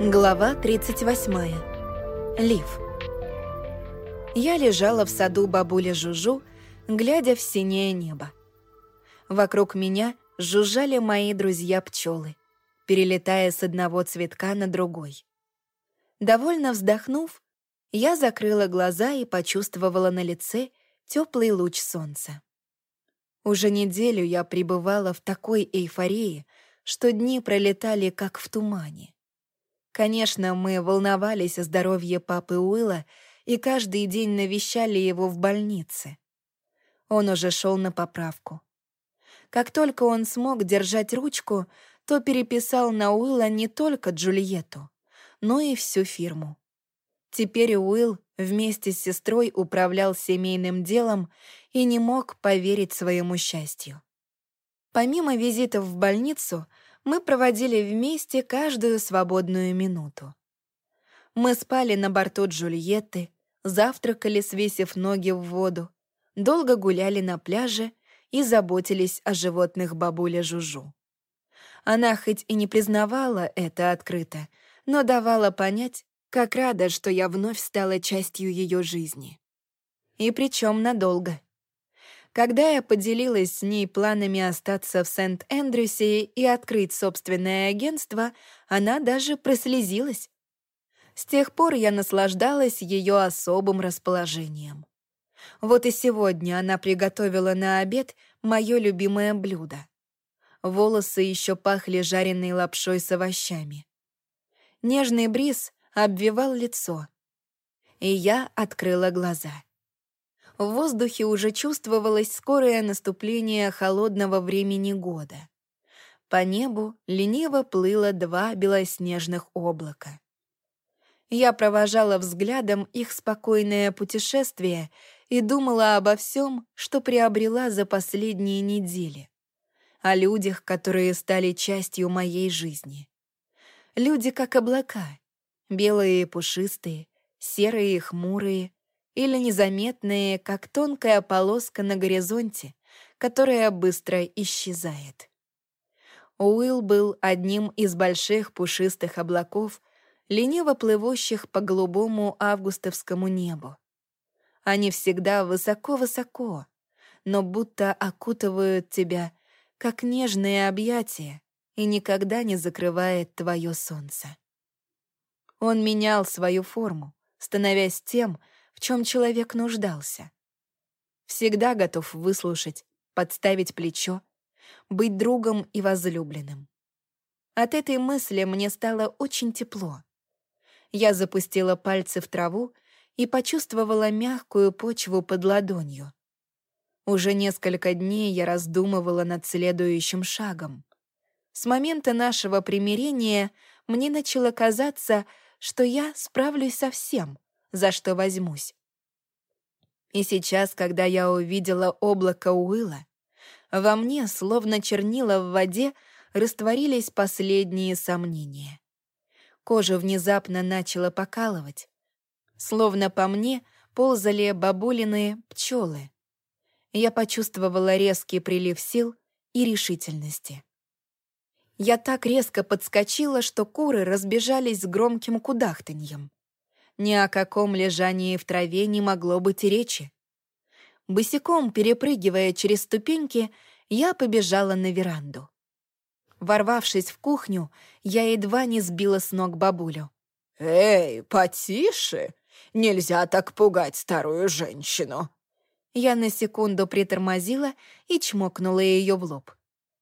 Глава 38. Лив. Я лежала в саду бабули Жужу, глядя в синее небо. Вокруг меня жужжали мои друзья-пчелы, перелетая с одного цветка на другой. Довольно вздохнув, я закрыла глаза и почувствовала на лице теплый луч солнца. Уже неделю я пребывала в такой эйфории, что дни пролетали как в тумане. Конечно, мы волновались о здоровье папы Уилла и каждый день навещали его в больнице. Он уже шел на поправку. Как только он смог держать ручку, то переписал на Уилла не только Джульетту, но и всю фирму. Теперь Уилл вместе с сестрой управлял семейным делом и не мог поверить своему счастью. Помимо визитов в больницу — мы проводили вместе каждую свободную минуту. Мы спали на борту Джульетты, завтракали, свесив ноги в воду, долго гуляли на пляже и заботились о животных бабуля Жужу. Она хоть и не признавала это открыто, но давала понять, как рада, что я вновь стала частью ее жизни. И причем надолго. Когда я поделилась с ней планами остаться в Сент-Эндрюсе и открыть собственное агентство, она даже прослезилась. С тех пор я наслаждалась ее особым расположением. Вот и сегодня она приготовила на обед мое любимое блюдо. Волосы еще пахли жареной лапшой с овощами. Нежный бриз обвивал лицо. И я открыла глаза в воздухе уже чувствовалось скорое наступление холодного времени года. По небу лениво плыло два белоснежных облака. Я провожала взглядом их спокойное путешествие и думала обо всем, что приобрела за последние недели. О людях, которые стали частью моей жизни. Люди как облака, белые и пушистые, серые и хмурые, или незаметные, как тонкая полоска на горизонте, которая быстро исчезает. Уилл был одним из больших пушистых облаков, лениво плывущих по голубому августовскому небу. Они всегда высоко-высоко, но будто окутывают тебя, как нежные объятия, и никогда не закрывает твое солнце. Он менял свою форму, становясь тем, в чем человек нуждался. Всегда готов выслушать, подставить плечо, быть другом и возлюбленным. От этой мысли мне стало очень тепло. Я запустила пальцы в траву и почувствовала мягкую почву под ладонью. Уже несколько дней я раздумывала над следующим шагом. С момента нашего примирения мне начало казаться, что я справлюсь со всем — за что возьмусь. И сейчас, когда я увидела облако Уилла, во мне, словно чернила в воде, растворились последние сомнения. Кожа внезапно начала покалывать. Словно по мне ползали бабулиные пчелы. Я почувствовала резкий прилив сил и решительности. Я так резко подскочила, что куры разбежались с громким кудахтаньем. Ни о каком лежании в траве не могло быть и речи. Босиком, перепрыгивая через ступеньки, я побежала на веранду. Ворвавшись в кухню, я едва не сбила с ног бабулю. «Эй, потише! Нельзя так пугать старую женщину!» Я на секунду притормозила и чмокнула ее в лоб.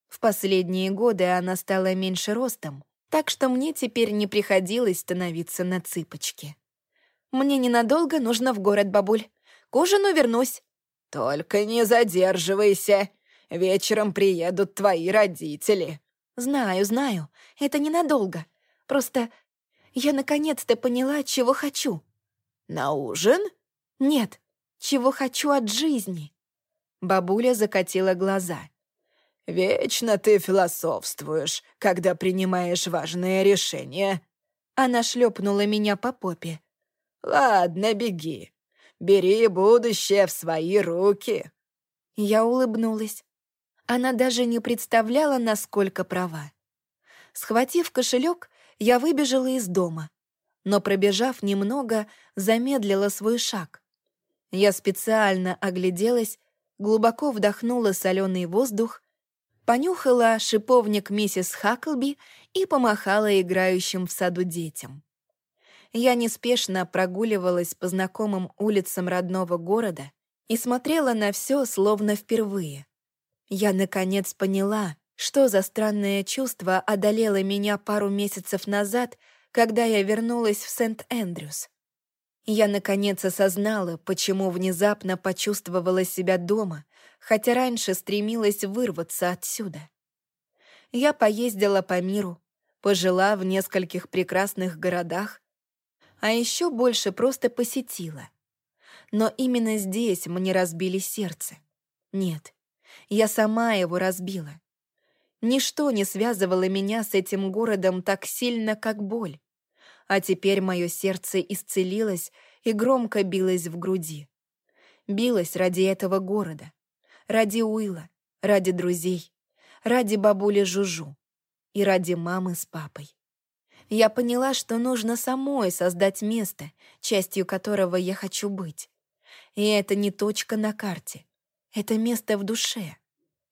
В последние годы она стала меньше ростом, так что мне теперь не приходилось становиться на цыпочки. Мне ненадолго нужно в город, бабуль. К ужину вернусь». «Только не задерживайся. Вечером приедут твои родители». «Знаю, знаю. Это ненадолго. Просто я наконец-то поняла, чего хочу». «На ужин?» «Нет, чего хочу от жизни». Бабуля закатила глаза. «Вечно ты философствуешь, когда принимаешь важные решения». Она шлепнула меня по попе. «Ладно, беги. Бери будущее в свои руки». Я улыбнулась. Она даже не представляла, насколько права. Схватив кошелек, Я выбежала из дома, но, пробежав немного, замедлила свой шаг. Я специально огляделась, глубоко вдохнула соленый воздух, понюхала шиповник миссис Хаклби и помахала играющим в саду детям. Я неспешно прогуливалась по знакомым улицам родного города и смотрела на все словно впервые. Я, наконец, поняла, что за странное чувство одолело меня пару месяцев назад, когда я вернулась в Сент-Эндрюс. Я, наконец, осознала, почему внезапно почувствовала себя дома, хотя раньше стремилась вырваться отсюда. Я поездила по миру, пожила в нескольких прекрасных городах, а еще больше просто посетила. Но именно здесь мне разбили сердце. Нет, я сама его разбила. Ничто не связывало меня с этим городом так сильно, как боль. А теперь мое сердце исцелилось и громко билось в груди. Билось ради этого города, ради Уилла, ради друзей, ради бабули Жужу и ради мамы с папой. Я поняла, что нужно самой создать место, частью которого я хочу быть. И это не точка на карте. Это место в душе.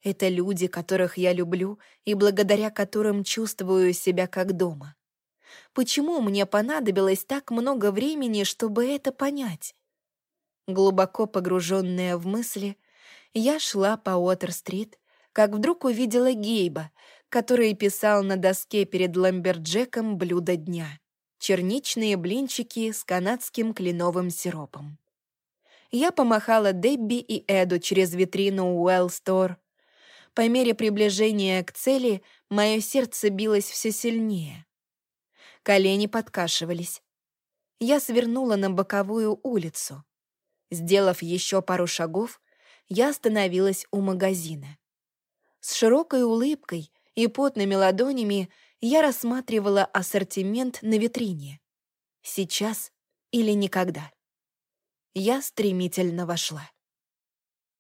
Это люди, которых я люблю и благодаря которым чувствую себя как дома. Почему мне понадобилось так много времени, чтобы это понять? Глубоко погруженная в мысли, я шла по Уотер-стрит, как вдруг увидела Гейба, который писал на доске перед ламберджеком блюдо дня — черничные блинчики с канадским кленовым сиропом. Я помахала Дебби и Эду через витрину Уэлл Стор, по мере приближения к цели мое сердце билось все сильнее. Колени подкашивались. Я свернула на боковую улицу. Сделав еще пару шагов, я остановилась у магазина. С широкой улыбкой и потными ладонями я рассматривала ассортимент на витрине. Сейчас или никогда. Я стремительно вошла.